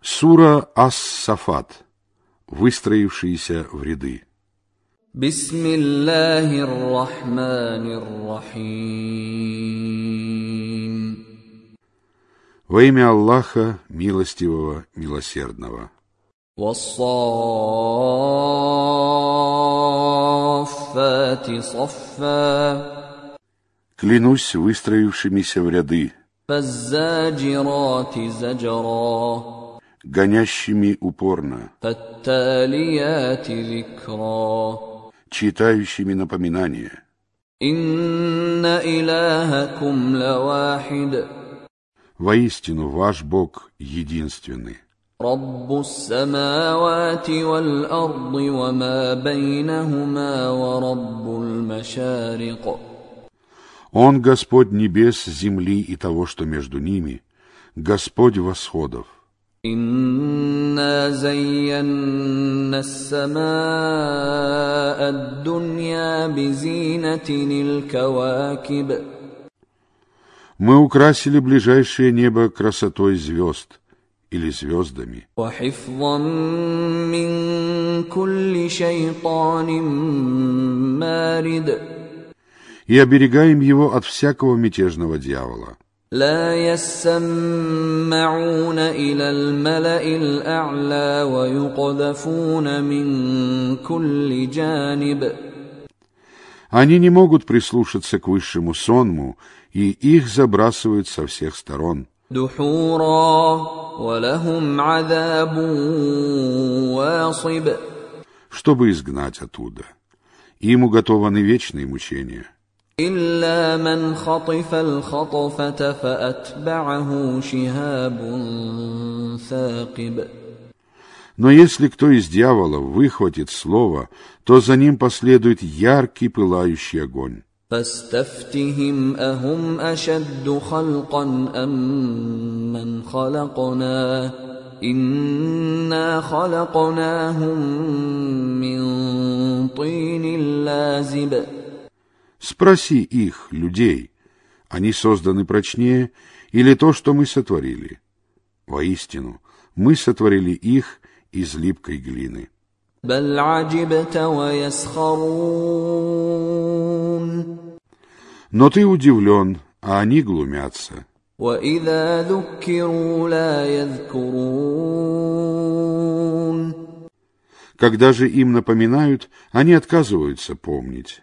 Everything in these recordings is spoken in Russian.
Сура Ас-Сафат. Выстроившиеся в ряды. Бисмиллахир-Рахманир-Рахим. Во имя Аллаха, милостивого, милосердного. Клянусь выстроившимися в ряды гонящими упорно, فالتاليات ذكرا читающими напоминания. إن إلهكم لواحد Воистину, ваш Бог единственный. رب السماوات والأرض وما بينهما ورب المشارق Он Господь небес, земли и того, что между ними, Господь восходов. إنا زينا السماء الدنيا بزينة الكواكب Мы украсили ближайшее небо красотой звезд или звездами وحفظا من كل شيطان مارد и оберегаем его от всякого мятежного дьявола. لا يسمعون إلى الملأ الأعلى ويقذفون من كل جانب Они не могут прислушаться к высшему сонму, и их забрасывают со всех сторон. دحورا ولهم عذاب واصب чтобы изгнать оттуда. Им уготованы вечные мучения. إلا من خطف الخطفة فأتبعه شهاب ثاقب Но если кто из дьяволов выхватит слово, то за ним последует яркий пылающий огонь. فاستفتهم أهم أشد خلقا أم من خلقنا إنا خلقناهم من طين لازب Спроси их, людей, они созданы прочнее или то, что мы сотворили? Воистину, мы сотворили их из липкой глины. Но ты удивлен, а они глумятся. Когда же им напоминают, они отказываются помнить.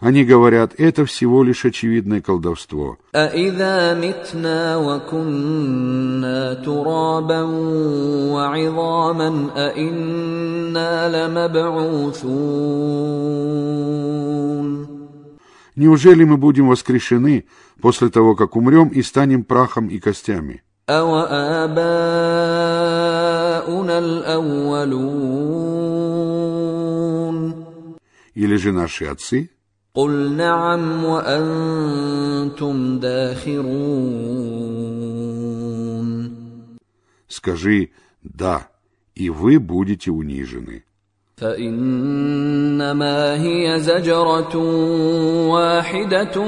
Они говорят, это всего лишь очевидное колдовство. Неужели мы будем воскрешены после того, как умрем и станем прахом и костями? Или же наши отцы? قل نعم وأنتم داخرون Скажи «да», и вы будете унижены. فإنما هي زجرة واحدة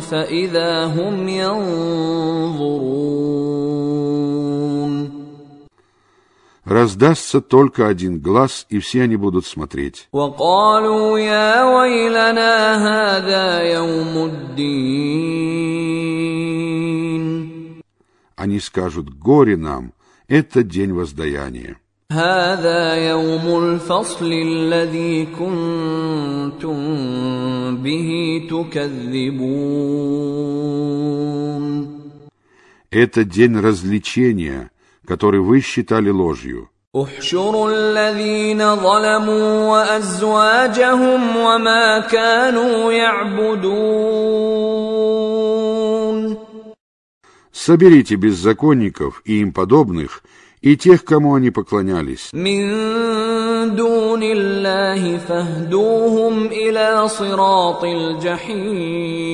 فإذا هم ينظرون Раздастся только один глаз, и все они будут смотреть. وقالوا يا ويلنا هذا يوم الدين Они скажут «горе нам, это день воздаяния». هذا يوم الفصل الذي كنتم به تكذبون Это день развлечения, который вы считали ложью. احشروا الذين ظلموا وازواجهم وما كانوا يعبدون Соберите беззаконников и им подобных и тех, кому они поклонялись. من دون الله فاهدوهم إلى صراط الجحيم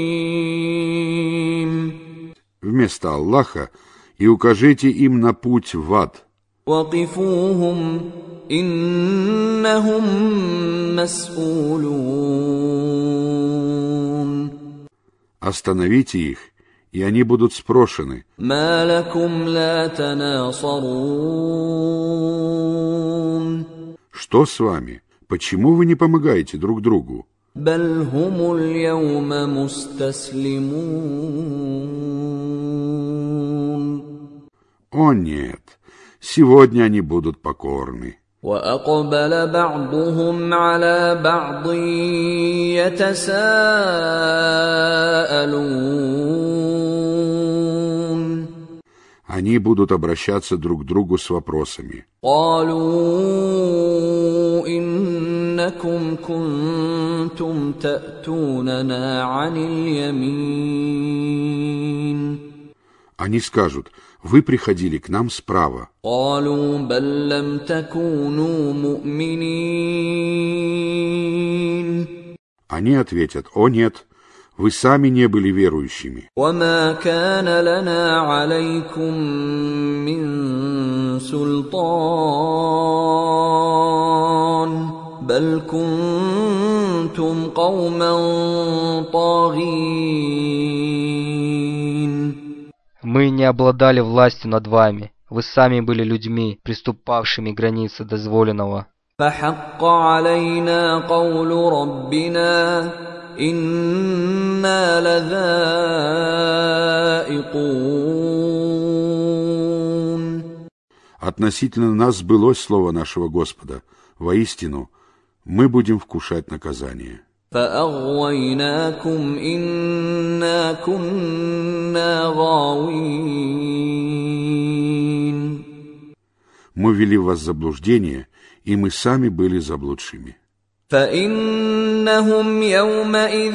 Вместо Аллаха и укажите им на путь в ад. Остановите их, и они будут спрошены. Что с вами? Почему вы не помогаете друг другу? بل О нет, сегодня они будут покорны. واقبل بعضهم على بعض يتساءلون Они будут обращаться друг к другу с вопросами. قالوا انكم كنتم تاتوننا عن اليمين Они скажут, вы приходили к нам справа. قالوا بل لم تكونوا مؤمنين Они ответят, о нет, вы сами не были верующими. وما كان لنا عليكم من سلطان بل كنتم قوما طاغين Мы не обладали властью над вами. Вы сами были людьми, приступавшими границы дозволенного. فحق علينا قول ربنا إنا لذائقون Относительно нас сбылось слово нашего Господа. Воистину, мы будем вкушать наказание. فأغويناكم إنا كنا غاوين Мы ввели в вас заблуждение, и мы сами были заблудшими. فإنهم يومئذ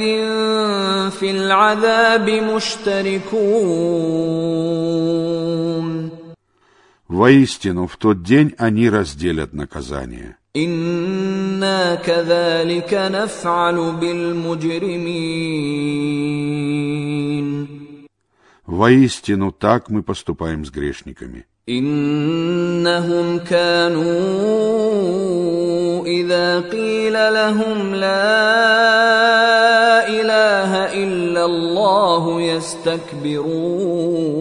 في العذاب مشتركون Воистину, в тот день они разделят наказание. إنا كذلك نفعل بالمجرمين Воистину, так мы поступаем с грешниками. إنهم كانوا إذا قيل لهم لا إله إلا الله يستكبرون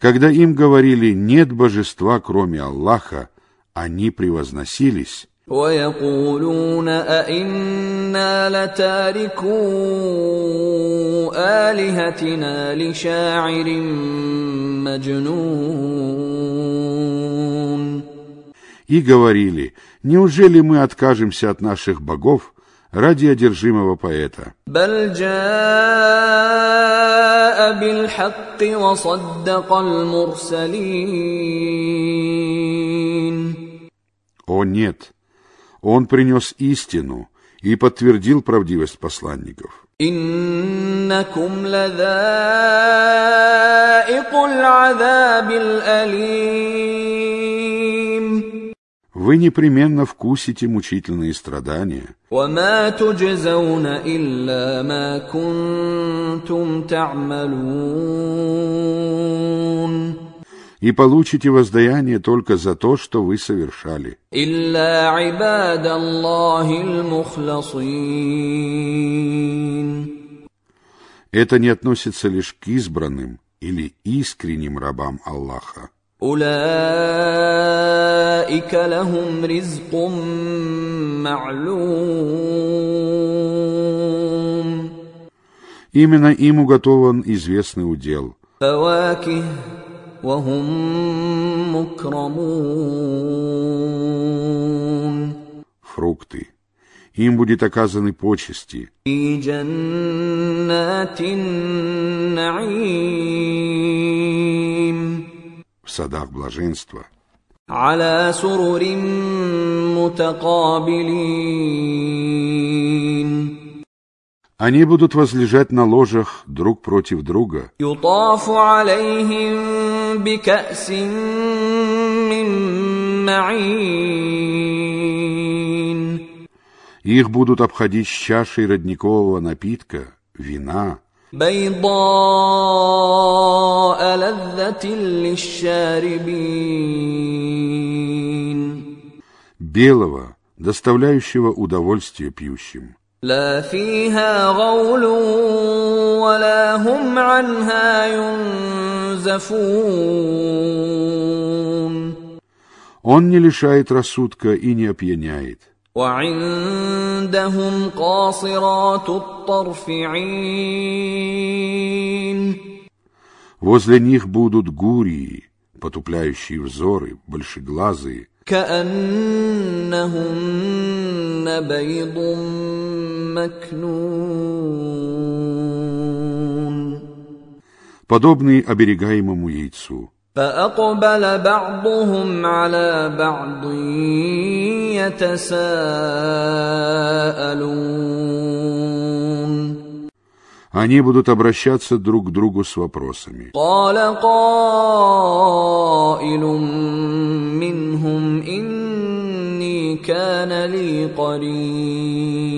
Когда им говорили «нет божества, кроме Аллаха», они превозносились ويقولون أئنا لتاركو آلهتنا لشاعر مجنون и говорили «неужели мы откажемся от наших богов ради одержимого поэта?» بل جاء بالحق وصدق المرسلين О нет, он принес истину и подтвердил правдивость посланников. إنكم لذائق العذاب الأليم вы непременно вкусите мучительные страдания. И получите воздаяние только за то, что вы совершали. Это не относится лишь к избранным или искренним рабам Аллаха. أولئك لهم رزق معلوم Именно им уготован известный удел. فواكه وهم مكرمون фрукты. Им будет оказаны почести في جنات النعيم в садах блаженства. Они будут возлежать на ложах друг против друга. Их будут обходить с чашей родникового напитка, вина بيضاء لذة للشاربين белого, доставляющего удовольствие пьющим. لا فيها غول ولا هم عنها ينزفون Он не лишает рассудка и не опьяняет. وعندهم قاصرات الطرف عين Возле них будут гурии, потупляющие взоры, большеглазые, كأنهن بيض مكنون подобные оберегаемому яйцу. فأقبل بعضهم على بعض يتساءلون Они будут обращаться друг к другу с вопросами. قال قائل منهم إني كان لي قرين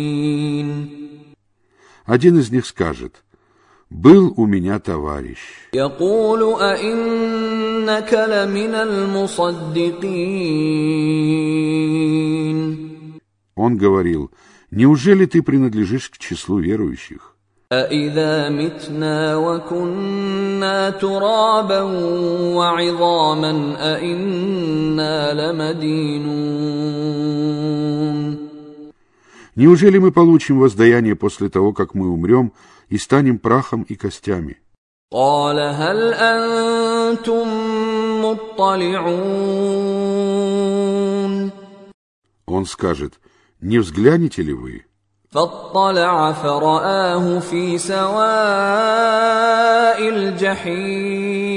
Один из них скажет, «Был у меня товарищ». يقول أئنك لمن المصدقين Он говорил, «Неужели ты принадлежишь к числу верующих?» أإذا متنا وكنا ترابا وعظاما أإنا لمدينون Неужели мы получим воздаяние после того, как мы умрем и станем прахом и костями? قال هل أنتم مطلعون Он скажет, «Не взглянете ли вы?» فاطلع فرآه في سواء الجحيم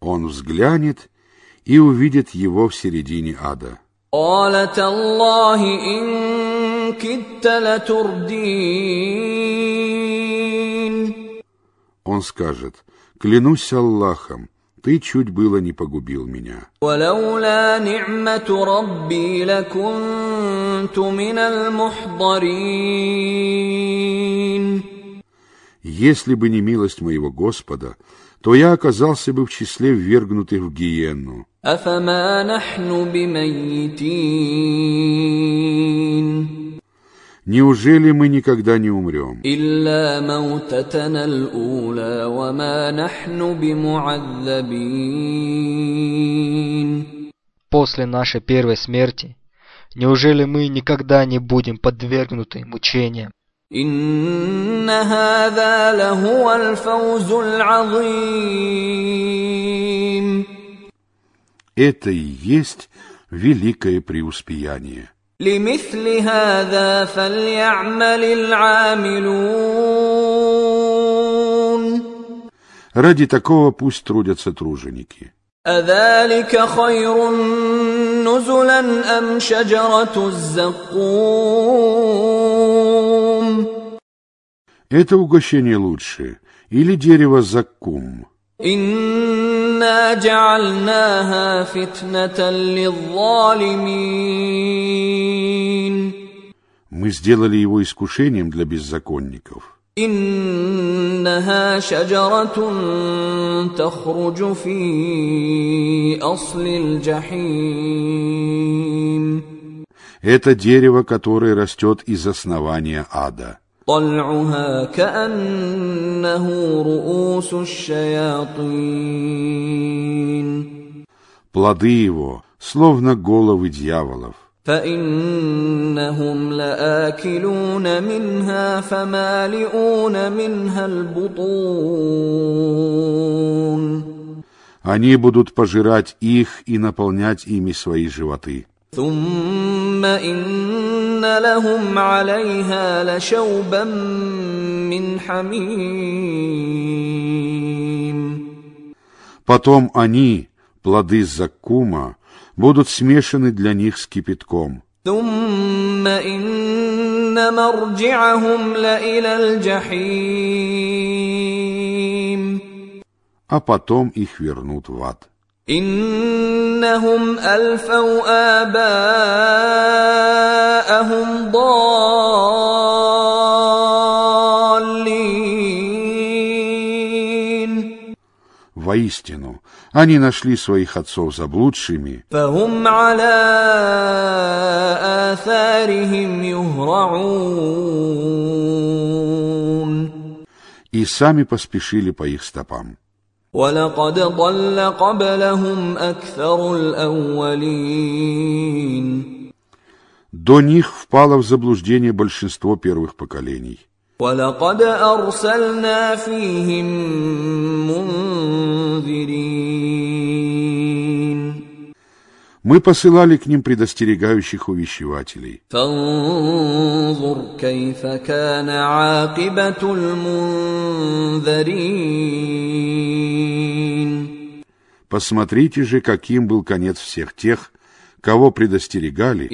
Он взглянет и увидит его в середине ада. قال تالله إن كدت لتردين Он скажет, «Клянусь Аллахом, ты чуть было не погубил меня». ولولا نعمة ربي لكنت من المحضرين Если бы не милость моего Господа, то я оказался бы в числе ввергнутых в гиенну. أفما نحن بميتين Неужели мы никогда не умрем? После нашей первой смерти, неужели мы никогда не будем подвергнуты мучениям? Это и есть великое преуспеяние. لمثل هذا فليعمل العاملون Ради такого пусть трудятся труженики. أذلك خير نزلا أم شجرة الزقوم Это угощение лучше. Или дерево заккум. إنا جعلناها فتنة للظالمين Мы сделали его искушением для беззаконников. إنها شجرة تخرج في أصل الجحيم Это дерево, которое растет из основания ада. طلعها كأنه رؤوس الشياطين Плоды его, словно головы дьяволов. فإنهم لآكلون منها فمالئون منها البطون Они будут пожирать их и наполнять ими свои животы. ثم إن لهم عليها لشوبا من حميم Потом они, плоды заккума, будут смешаны для них с кипятком. ثم إن مرجعهم لإلى الجحيم а потом их вернут в ад. إنهم ألفوا آباءهم ضالين Воистину, они нашли своих отцов заблудшими, فهم على آثارهم يهرعون и сами поспешили по их стопам. ولقد ضل قبلهم أكثر الأولين До них впало в заблуждение большинство первых поколений. ولقد أرسلنا فيهم منذرين мы посылали к ним предостерегающих увещевателей. Посмотрите же, каким был конец всех тех, кого предостерегали,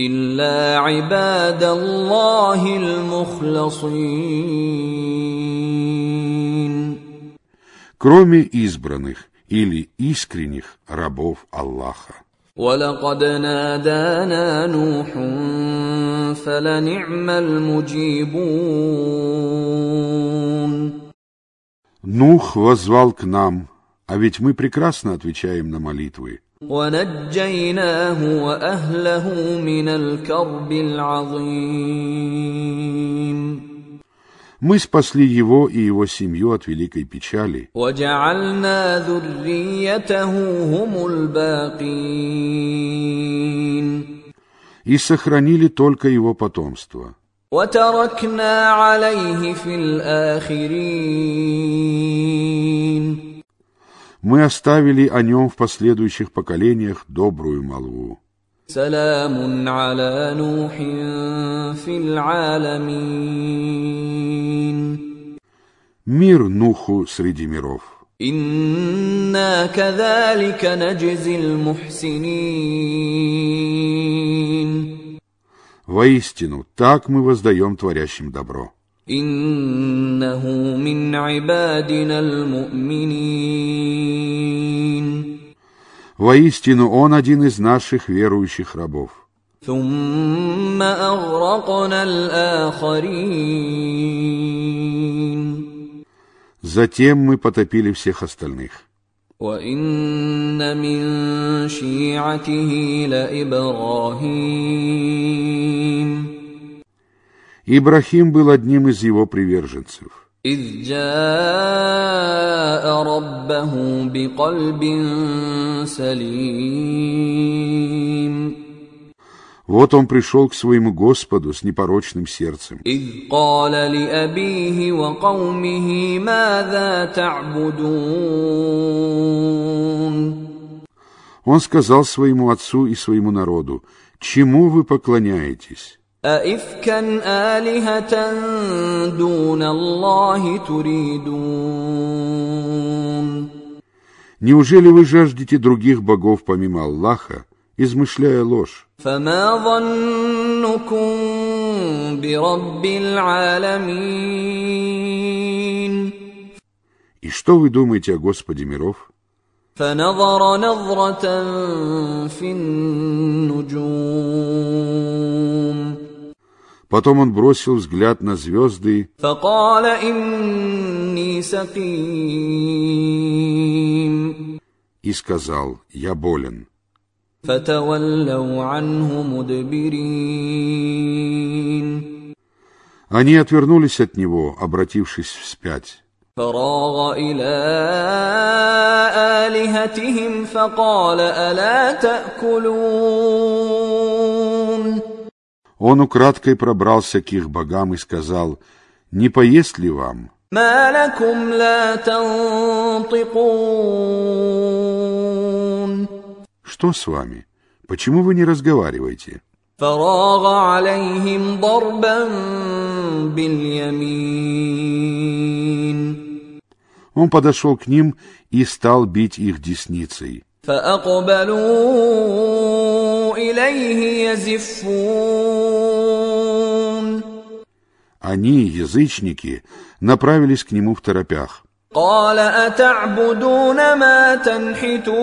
кроме избранных или искренних рабов Аллаха. ولقد نادانا نوح فلنعم المجيبون Нух воззвал к нам, а ведь мы прекрасно отвечаем на молитвы. ونجيناه واهله من الكرب العظيم мы спасли его и его семью от великой печали. И сохранили только его потомство. Мы оставили о нем в последующих поколениях добрую молву. سلام على نوح في العالمين Мир Нуху среди миров. انا كذلك نجزي المحسنين Воистину, так мы воздаем творящим добро. انه من عبادنا المؤمنين Воистину, он один из наших верующих рабов. Затем мы потопили всех остальных. Ибрахим был одним из его приверженцев. اذ جاء ربه بقلب سليم Вот он пришел к своему Господу с непорочным сердцем. اذ قال لابيه وقومه ماذا تعبدون Он сказал своему отцу и своему народу, «Чему вы поклоняетесь? أئفكا آلهة دون الله تريدون Неужели вы жаждете других богов помимо Аллаха, измышляя ложь? فما ظنكم برب العالمين И что вы думаете о Господе миров?» فنظر نظرة في النجوم Потом он бросил взгляд на звезды فقال إني سقيم и сказал, «Я болен». فتولوا عنه مدبرين Они отвернулись от него, обратившись вспять. فراغ إلى آلهتهم فقال ألا تأكلون он украдкой пробрался к их богам и сказал, «Не поесть ли вам?» «Что с вами? Почему вы не разговариваете?» Он подошел к ним и стал бить их десницей. فأقبلوا إليه يزفون Они, язычники, направились к нему в торопях. قال أتعبدون ما تنحتون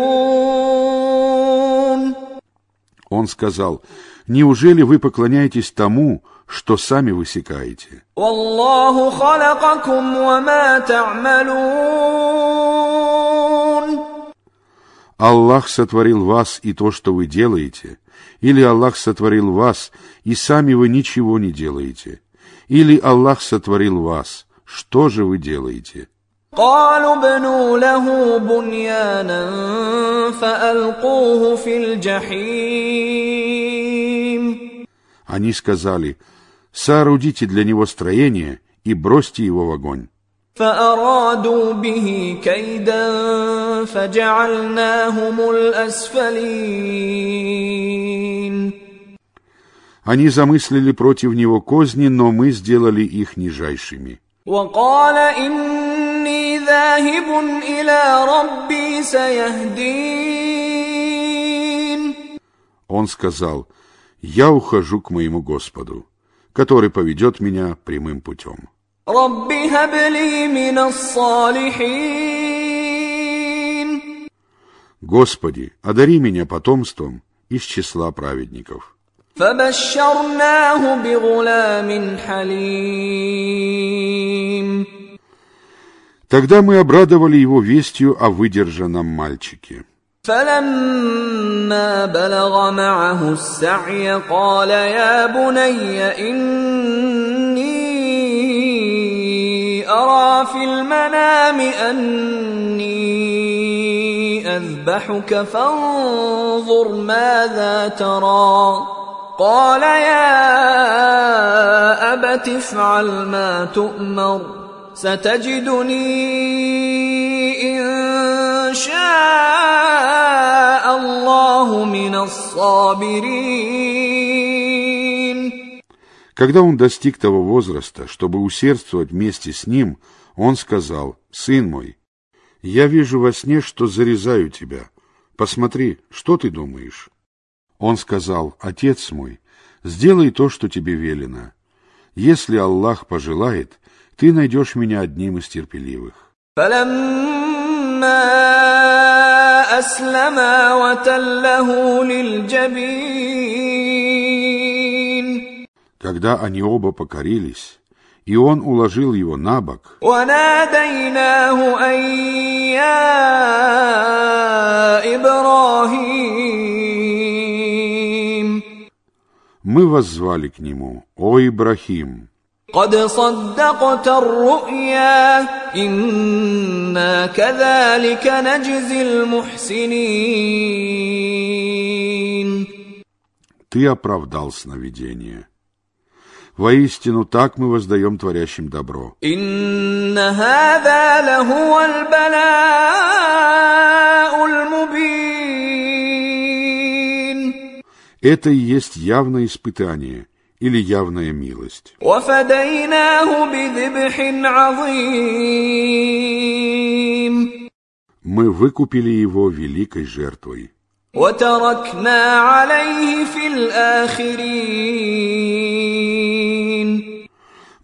Он сказал, «Неужели вы поклоняетесь тому, что сами высекаете?» والله خلقكم وما تعملون Аллах сотворил вас и то, что вы делаете, или Аллах сотворил вас, и сами вы ничего не делаете, или Аллах сотворил вас, что же вы делаете? قالوا ابنوا له بنيانا فألقوه في الجحيم Они сказали, соорудите для него строение и бросьте его в огонь. فأرادوا به كيدا فجعلناهم الأسفلين Они замыслили против него козни, но мы сделали их нижайшими. وقال إني ذاهب إلى ربي سيهدين Он сказал, «Я ухожу к моему Господу, который поведет меня прямым путем». رب هب لي من الصالحين Господи, одари меня потомством из числа праведников. فبشرناه بغلام حليم Тогда мы обрадовали его вестью о выдержанном мальчике. فلما بلغ معه السعي قال يا بني إني أرى في المنام أني أذبحك فانظر ماذا ترى قال يا أبت افعل ما تؤمر ستجدني إن شاء الله من الصابرين Когда он достиг того возраста, чтобы усердствовать вместе с ним, он сказал, «Сын мой, я вижу во сне, что зарезаю тебя. Посмотри, что ты думаешь?» Он сказал, «Отец мой, сделай то, что тебе велено. Если Аллах пожелает, ты найдешь меня одним из терпеливых». Когда они оба покорились, и он уложил его на бок, وناديناه أن يا إبراهيم мы воззвали к нему, «О Ибрахим, قد صدقت الرؤيا إنا كذلك نجزي المحسنين ты оправдал сновидение». Воистину, так мы воздаем творящим добро. إن هذا لهو البلاء المبين Это и есть явное испытание или явная милость. وفديناه بذبح عظيم Мы выкупили его великой жертвой. وتركنا عليه في الآخرين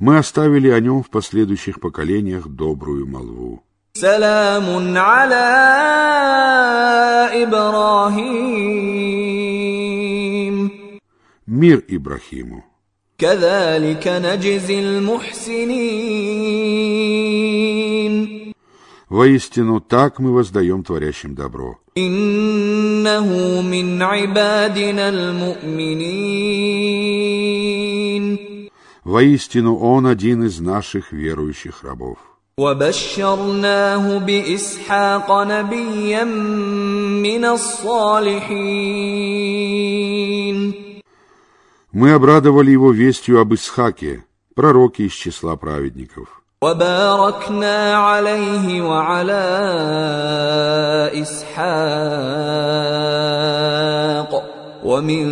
Мы оставили о нем в последующих поколениях добрую молву. سلام على إبراهيم Мир Ибрахиму. كذلك نجزي المحسنين Воистину, так мы воздаем творящим добро. إنه من عبادنا المؤمنين Воистину, он один из наших верующих рабов. وبشرناه بإسحاق نبيا من الصالحين Мы обрадовали его вестью об Исхаке, пророке из числа праведников. وباركنا عليه وعلى إسحاق ومن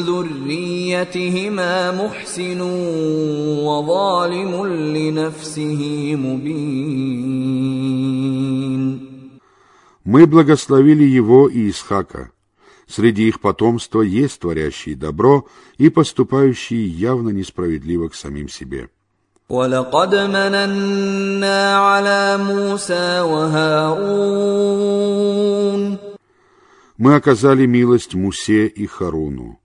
ذريتهما محسن وظالم لنفسه مبين Мы благословили его и Исхака. Среди их потомства есть творящие добро и поступающие явно несправедливо к самим себе. ولقد مننا على موسى وهارون мы оказали милость Мусе и Харуну.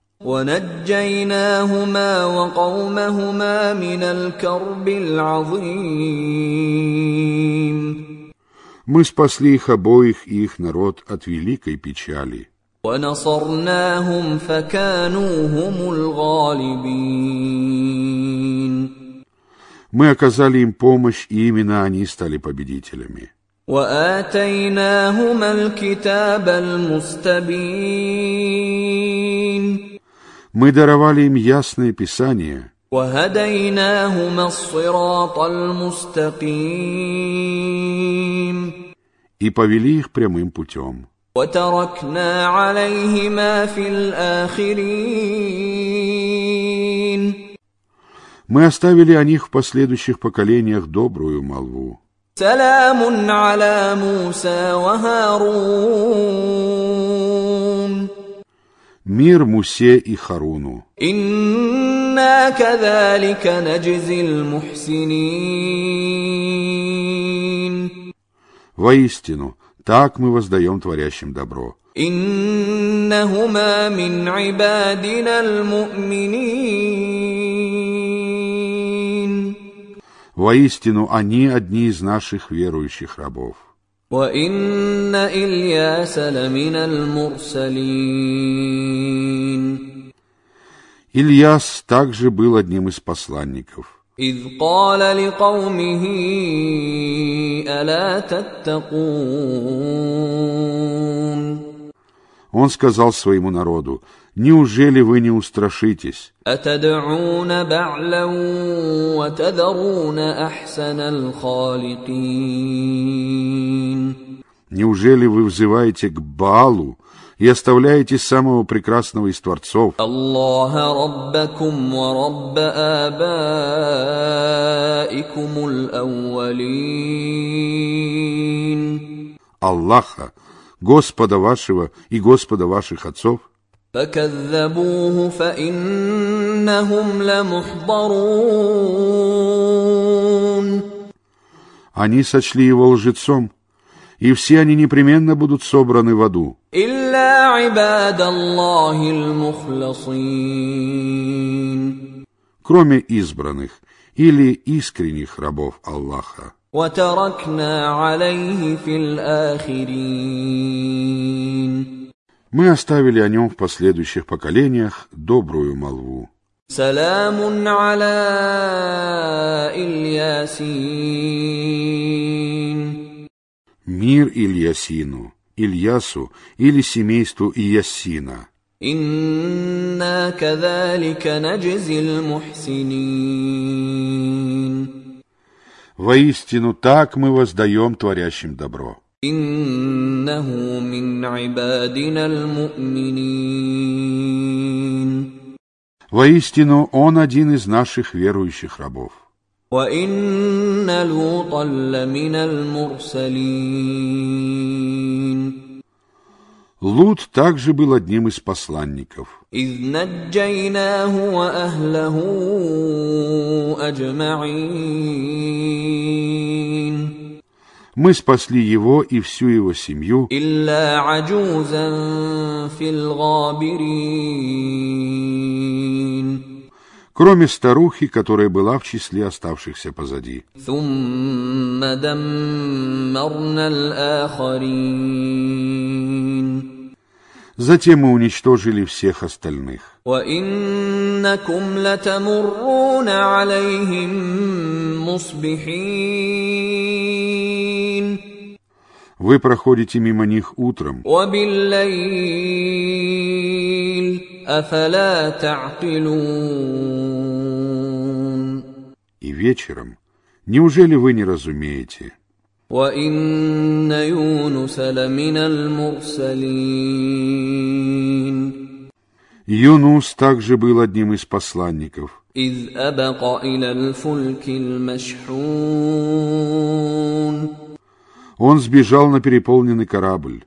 Мы спасли их обоих и их народ от великой печали. Мы оказали им помощь, и именно они стали победителями. واتيناهما الكتاب المستبين Мы даровали им ясное Писание وهديناهما الصراط المستقيم и повели их прямым путем. وتركنا عليهما في الاخرين Мы оставили о них в последующих поколениях добрую молву. سلام على موسى وهارون Мир Мусе и Харуну. انا كذلك نجزي المحسنين Воистину, так мы воздаем творящим добро. انهما من عبادنا المؤمنين Воистину, они одни из наших верующих рабов. وان الياس لمن المرسلين Ильяс также был одним из посланников. اذ قال لقومه الا تتقون Он сказал своему народу, Неужели вы не устрашитесь? Неужели вы взываете к Балу и оставляете самого прекрасного из Творцов? Аллаха, Господа вашего и Господа ваших отцов? فكذبوه فانهم لمحضرون Они сочли его лжецом, и все они непременно будут собраны в аду, الا عباد الله المخلصين кроме избранных или искренних рабов Аллаха. وتركنا عليه في الاخرين мы оставили о нем в последующих поколениях добрую молву. Саламун аля Ильясин. Мир Ильясину, Ильясу или семейству Ильясина. Инна кадалика наджизил мухсинин. Воистину так мы воздаем творящим добро. انه من عبادنا المؤمنين Воистину он один из наших верующих рабов. وان لوطا لمن المرسلين Лут также был одним из посланников. اذ نجيناه واهله اجمعين Мы спасли его и всю его семью, الا عجوزا في الغابرين кроме старухи, которая была в числе оставшихся позади. ثم دمرنا الاخرين Затем мы уничтожили всех остальных. وانكم لتمرون عليهم مصبحين Вы проходите мимо них утром, وبالليل افلا تعقلون и вечером. Неужели вы не разумеете? وان يونس لمن المرسلين Юнус также был одним из посланников. اذ ابق الى الفلك المشحون он сбежал на переполненный корабль.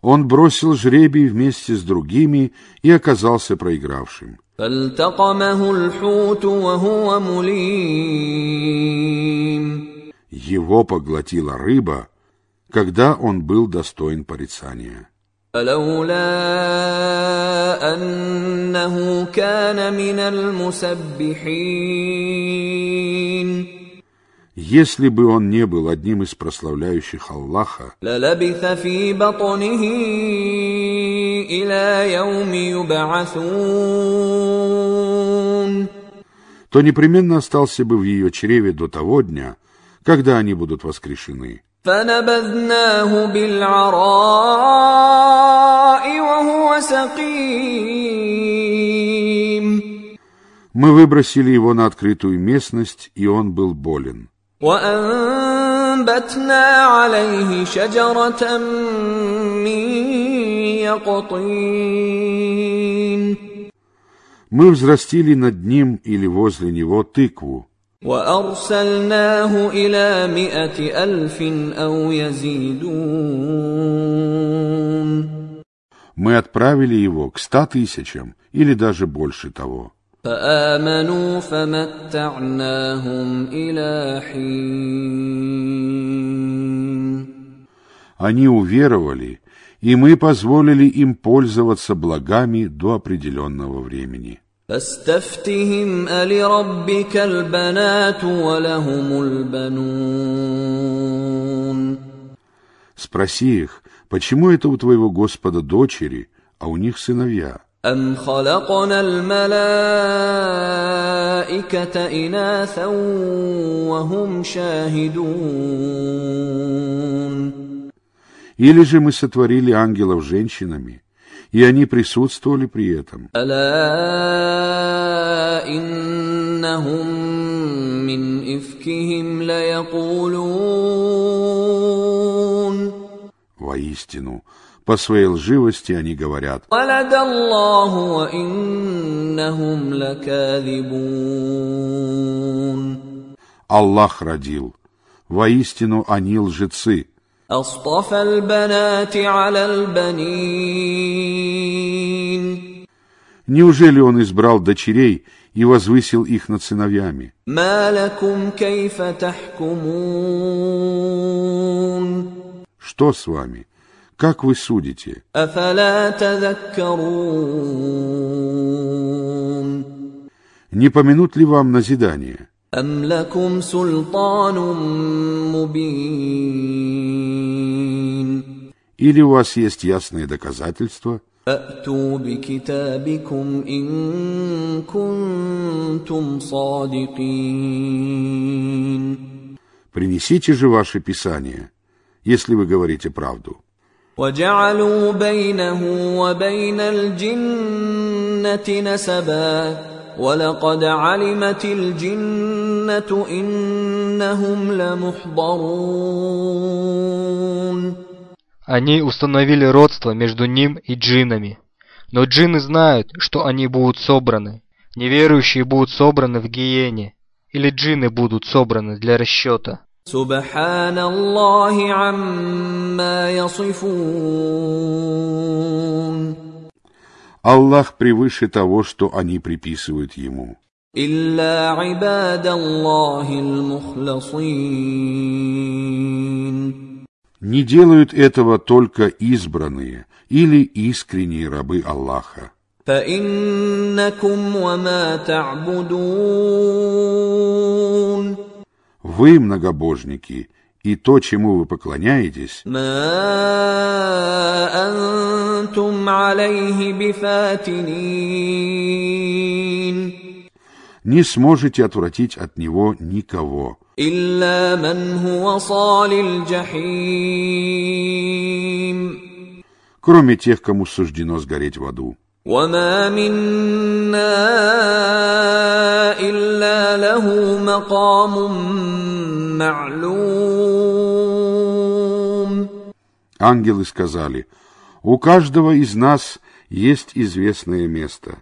Он бросил жребий вместе с другими и оказался проигравшим. Его поглотила рыба, когда он был достоин порицания. فلولا أنه كان من المسبحين Если бы он не был одним из прославляющих Аллаха, للبث في بطنه إلى يوم يبعثون то непременно остался бы в ее чреве до того дня, когда они будут воскрешены. فنبذناه بالعراء وهو سقيم Мы выбросили его на открытую местность, и он был болен. وأنبتنا عليه شجرة من يقطين Мы взрастили над ним или возле него тыкву, وأرسلناه إلى مائة ألف أو يزيدون мы отправили его к ста тысячам или даже больше того. فآمنوا فمتعناهم إلى حين Они уверовали, и мы позволили им пользоваться благами до определенного времени. فاستفتهم ألربك البنات ولهم البنون Спроси их, почему это у твоего Господа дочери, а у них сыновья? أم خلقنا الملائكة إناثا وهم شاهدون Или же мы сотворили ангелов женщинами, и они присутствовали при этом. Воистину, по своей лживости они говорят. Аллах родил. Воистину они лжецы. أصطفى البنات على البنين Неужели он избрал дочерей и возвысил их над сыновьями? ما لكم كيف تحكمون Что с вами? Как вы судите? أفلا تذكرون Не помянут ли вам назидание? أم لكم سلطان مبين Или у вас есть ясные доказательства? فأتوا بكتابكم إن كنتم صادقين Принесите же ваше Писание, если вы говорите правду. وجعلوا بينه وبين الجنة نسبا ولقد علمت الجنة إنهم لمحضرون Они установили родство между ним и джиннами. Но джинны знают, что они будут собраны. Неверующие будут собраны в гиене. Или джинны будут собраны для расчета. سبحان الله عما يصفون Аллах превыше того, что они приписывают ему. Не делают этого только избранные или искренние рабы Аллаха. Вы, многобожники, и то, чему вы поклоняетесь, ما أنتم عليه بفاتنين не сможете отвратить от него никого, إلا من هو صال الجحيم кроме тех, кому суждено сгореть в аду. وما منا إلا له مقام معلوم Ангелы сказали, «У каждого из нас есть известное место».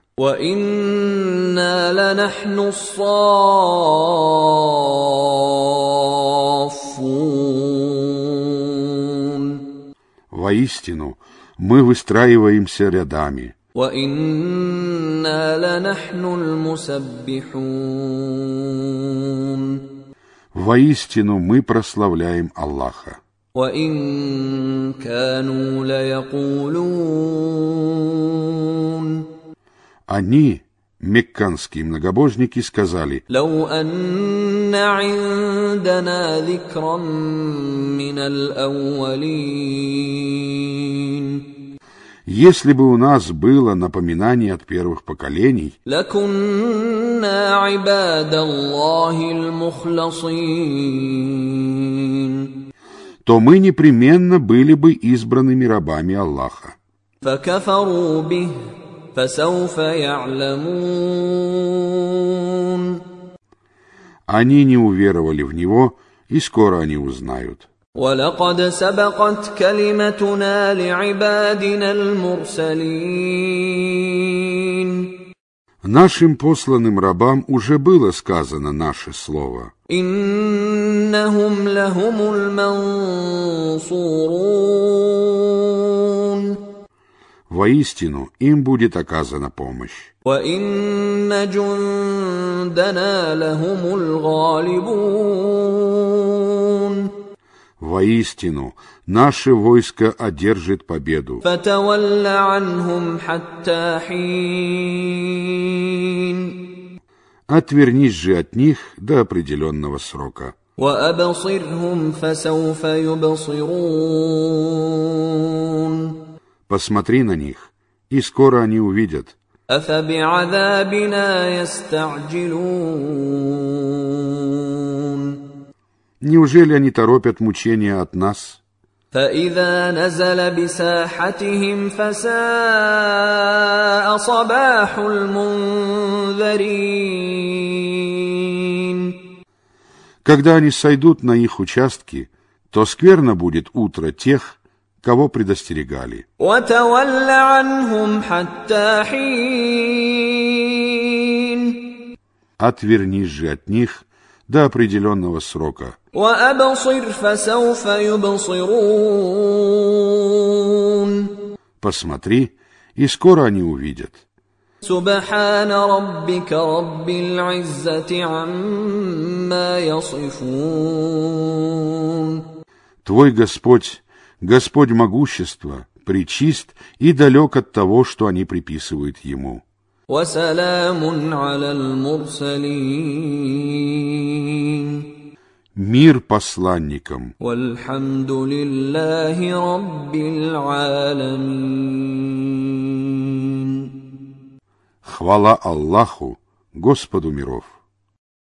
Воистину, мы выстраиваемся рядами. Воистину мы прославляем Аллаха. وإن كانوا ليقولون Они, мекканские многобожники, сказали, لو أن عندنا ذكرا من الأولين если бы у нас было напоминание от первых поколений, то мы непременно были бы избранными рабами Аллаха. Они не уверовали в Него, и скоро они узнают. Нашим посланным рабам уже было сказано наше слово — إنهم لهم المنصورون Воистину, им будет оказана помощь. وإن جندنا لهم الغالبون Воистину, наше войско одержит победу. فتول عنهم حتى حين Отвернись же от них до определенного срока. Посмотри на них, и скоро они увидят. Неужели они торопят мучения от нас? فإذا نزل بساحتهم فساء صباح المنذرين Когда они сойдут на их участки, то скверно будет утро тех, кого предостерегали. وتول عنهم حتى حين Отвернись же от них до определенного срока. وأبصر فسوف يبصرون Посмотри, и скоро они увидят. سبحان ربك رب العزة عما يصفون Твой Господь, Господь могущества, причист и далек от того, что они приписывают Ему. وسلام على المرسلين Мир посланникам. والحمد لله رب العالمين Хвала Аллаху, Господу миров.